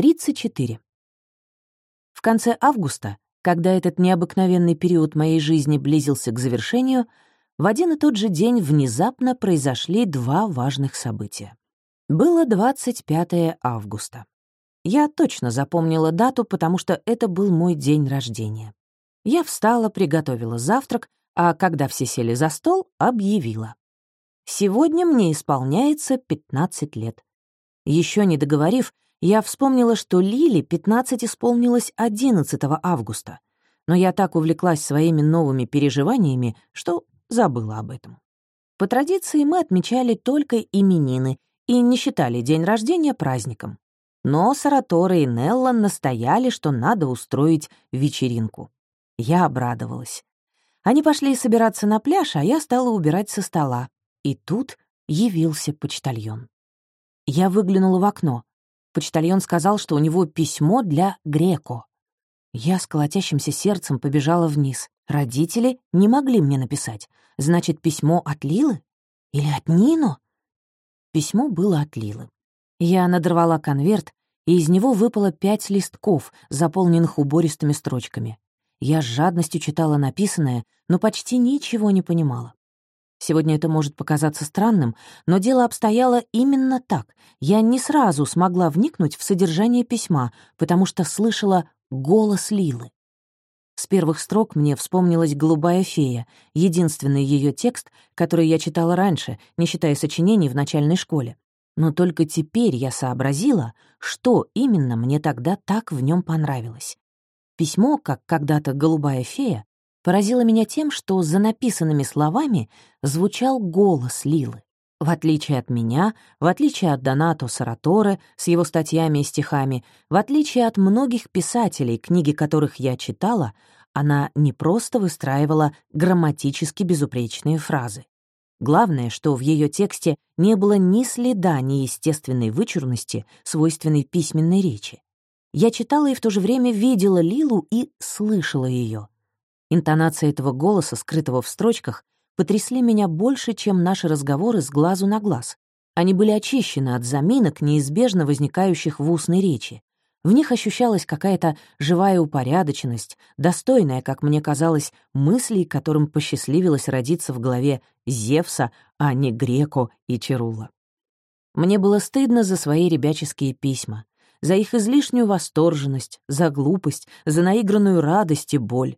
34. В конце августа, когда этот необыкновенный период моей жизни близился к завершению, в один и тот же день внезапно произошли два важных события. Было 25 августа. Я точно запомнила дату, потому что это был мой день рождения. Я встала, приготовила завтрак, а когда все сели за стол, объявила. Сегодня мне исполняется 15 лет. Еще не договорив, я вспомнила, что Лили 15 исполнилось 11 августа, но я так увлеклась своими новыми переживаниями, что забыла об этом. По традиции мы отмечали только именины и не считали день рождения праздником. Но Саратора и Нелла настояли, что надо устроить вечеринку. Я обрадовалась. Они пошли собираться на пляж, а я стала убирать со стола. И тут явился почтальон. Я выглянула в окно. Почтальон сказал, что у него письмо для Греко. Я с колотящимся сердцем побежала вниз. Родители не могли мне написать. Значит, письмо от Лилы? Или от Нино? Письмо было от Лилы. Я надорвала конверт, и из него выпало пять листков, заполненных убористыми строчками. Я с жадностью читала написанное, но почти ничего не понимала. Сегодня это может показаться странным, но дело обстояло именно так. Я не сразу смогла вникнуть в содержание письма, потому что слышала голос Лилы. С первых строк мне вспомнилась «Голубая фея», единственный ее текст, который я читала раньше, не считая сочинений в начальной школе. Но только теперь я сообразила, что именно мне тогда так в нем понравилось. Письмо, как когда-то «Голубая фея», поразило меня тем, что за написанными словами звучал голос Лилы. В отличие от меня, в отличие от Донато Сараторе с его статьями и стихами, в отличие от многих писателей, книги которых я читала, она не просто выстраивала грамматически безупречные фразы. Главное, что в ее тексте не было ни следа неестественной вычурности, свойственной письменной речи. Я читала и в то же время видела Лилу и слышала ее. Интонация этого голоса, скрытого в строчках, потрясли меня больше, чем наши разговоры с глазу на глаз. Они были очищены от заминок, неизбежно возникающих в устной речи. В них ощущалась какая-то живая упорядоченность, достойная, как мне казалось, мыслей, которым посчастливилось родиться в голове Зевса, а не Греко и Чарула. Мне было стыдно за свои ребяческие письма, за их излишнюю восторженность, за глупость, за наигранную радость и боль.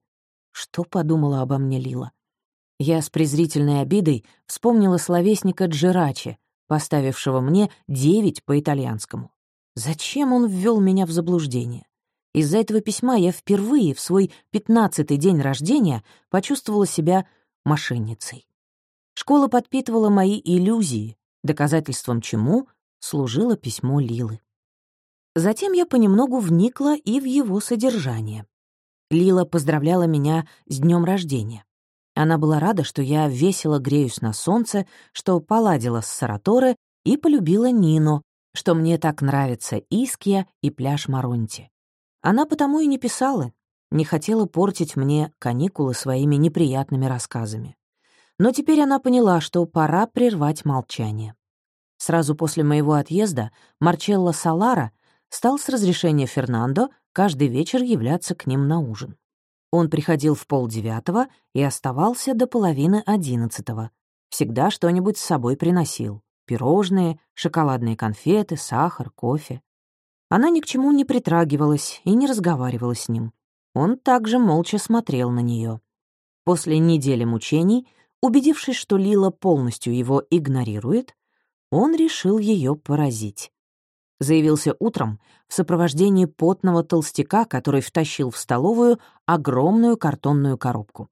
Что подумала обо мне Лила? Я с презрительной обидой вспомнила словесника Джерачи, поставившего мне девять по итальянскому. Зачем он ввел меня в заблуждение? Из-за этого письма я впервые в свой пятнадцатый день рождения почувствовала себя мошенницей. Школа подпитывала мои иллюзии, доказательством чему служило письмо Лилы. Затем я понемногу вникла и в его содержание. Лила поздравляла меня с днем рождения. Она была рада, что я весело греюсь на солнце, что поладила с Сараторе и полюбила Нину, что мне так нравится Иския и пляж Маронти. Она потому и не писала, не хотела портить мне каникулы своими неприятными рассказами. Но теперь она поняла, что пора прервать молчание. Сразу после моего отъезда Марчелло Салара стал с разрешения Фернандо каждый вечер являться к ним на ужин. Он приходил в полдевятого и оставался до половины одиннадцатого. Всегда что-нибудь с собой приносил пирожные, шоколадные конфеты, сахар, кофе. Она ни к чему не притрагивалась и не разговаривала с ним. Он также молча смотрел на нее. После недели мучений, убедившись, что Лила полностью его игнорирует, он решил ее поразить. Заявился утром в сопровождении потного толстяка, который втащил в столовую огромную картонную коробку.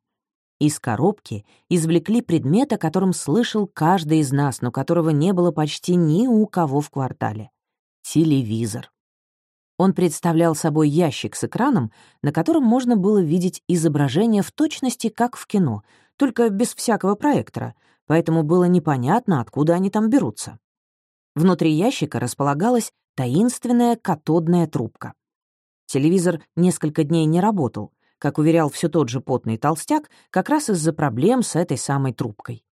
Из коробки извлекли предмет, о котором слышал каждый из нас, но которого не было почти ни у кого в квартале — телевизор. Он представлял собой ящик с экраном, на котором можно было видеть изображение в точности, как в кино, только без всякого проектора, поэтому было непонятно, откуда они там берутся. Внутри ящика располагалась таинственная катодная трубка. Телевизор несколько дней не работал, как уверял все тот же потный толстяк, как раз из-за проблем с этой самой трубкой.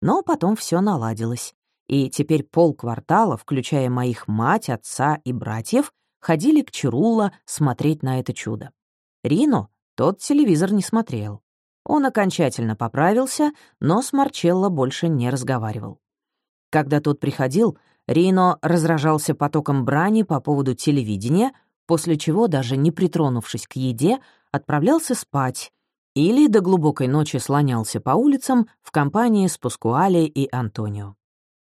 Но потом все наладилось, и теперь полквартала, включая моих мать, отца и братьев, ходили к Чирулла смотреть на это чудо. Рино тот телевизор не смотрел. Он окончательно поправился, но с Марчелло больше не разговаривал. Когда тот приходил, Рино разражался потоком брани по поводу телевидения, после чего, даже не притронувшись к еде, отправлялся спать или до глубокой ночи слонялся по улицам в компании с Пускуале и Антонио.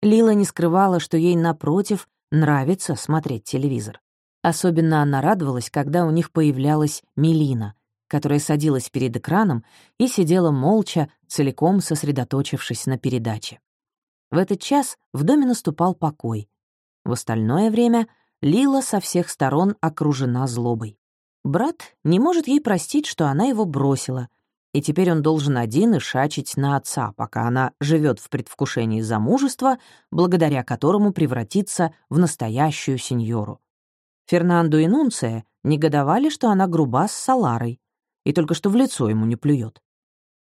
Лила не скрывала, что ей, напротив, нравится смотреть телевизор. Особенно она радовалась, когда у них появлялась Мелина, которая садилась перед экраном и сидела молча, целиком сосредоточившись на передаче. В этот час в доме наступал покой. В остальное время Лила со всех сторон окружена злобой. Брат не может ей простить, что она его бросила, и теперь он должен один и шачить на отца, пока она живет в предвкушении замужества, благодаря которому превратится в настоящую сеньору. Фернандо и Нунция негодовали, что она груба с Саларой, и только что в лицо ему не плюет.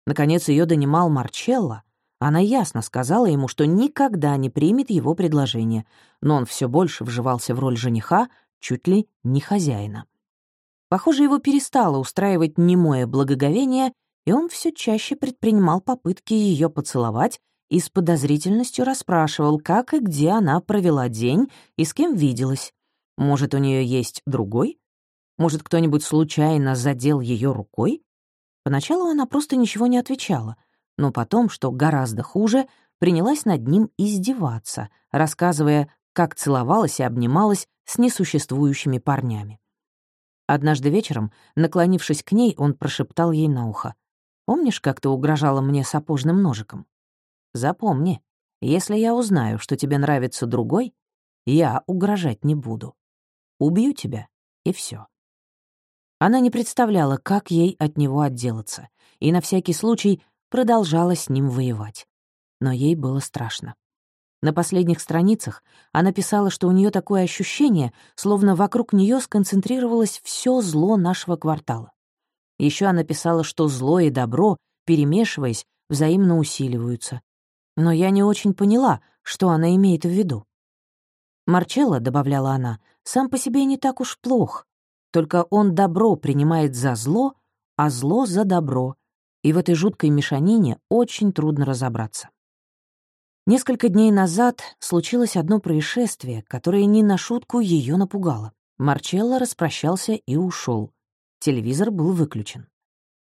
Наконец ее донимал Марчелло. Она ясно сказала ему, что никогда не примет его предложение, но он все больше вживался в роль жениха, чуть ли не хозяина. Похоже, его перестало устраивать немое благоговение, и он все чаще предпринимал попытки ее поцеловать и с подозрительностью расспрашивал, как и где она провела день и с кем виделась. Может, у нее есть другой? Может, кто-нибудь случайно задел ее рукой? Поначалу она просто ничего не отвечала, но потом, что гораздо хуже, принялась над ним издеваться, рассказывая, как целовалась и обнималась с несуществующими парнями. Однажды вечером, наклонившись к ней, он прошептал ей на ухо. «Помнишь, как ты угрожала мне сапожным ножиком? Запомни, если я узнаю, что тебе нравится другой, я угрожать не буду. Убью тебя, и все. Она не представляла, как ей от него отделаться, и на всякий случай продолжала с ним воевать. Но ей было страшно. На последних страницах она писала, что у нее такое ощущение, словно вокруг нее сконцентрировалось все зло нашего квартала. Еще она писала, что зло и добро, перемешиваясь, взаимно усиливаются. Но я не очень поняла, что она имеет в виду. Марчелло, добавляла она, сам по себе не так уж плох. Только он добро принимает за зло, а зло за добро, и в этой жуткой мешанине очень трудно разобраться. Несколько дней назад случилось одно происшествие, которое не на шутку ее напугало. Марчелло распрощался и ушел. Телевизор был выключен.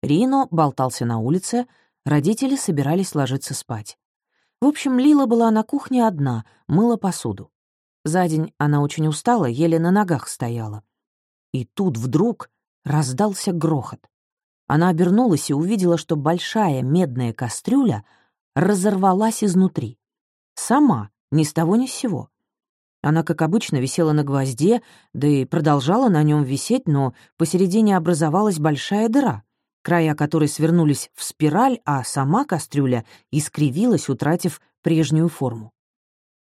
Рино болтался на улице, родители собирались ложиться спать. В общем, Лила была на кухне одна, мыла посуду. За день она очень устала, еле на ногах стояла. И тут вдруг раздался грохот. Она обернулась и увидела, что большая медная кастрюля разорвалась изнутри. Сама, ни с того ни с сего. Она, как обычно, висела на гвозде, да и продолжала на нем висеть, но посередине образовалась большая дыра, края которой свернулись в спираль, а сама кастрюля искривилась, утратив прежнюю форму.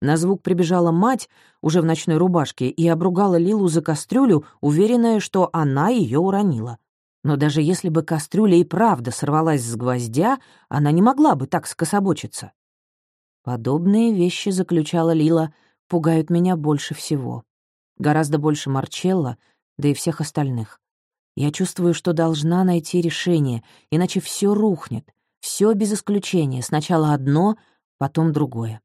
На звук прибежала мать, уже в ночной рубашке, и обругала Лилу за кастрюлю, уверенная, что она ее уронила. Но даже если бы кастрюля и правда сорвалась с гвоздя, она не могла бы так скособочиться. Подобные вещи, заключала Лила, пугают меня больше всего. Гораздо больше Марчелла, да и всех остальных. Я чувствую, что должна найти решение, иначе все рухнет. Все без исключения. Сначала одно, потом другое.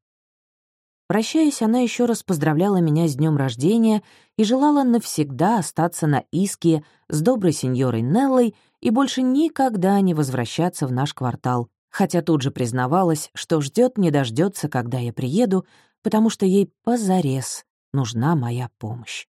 Прощаясь, она еще раз поздравляла меня с днем рождения и желала навсегда остаться на Иске с доброй сеньорой Неллой и больше никогда не возвращаться в наш квартал, хотя тут же признавалась, что ждет не дождется, когда я приеду, потому что ей позарез нужна моя помощь.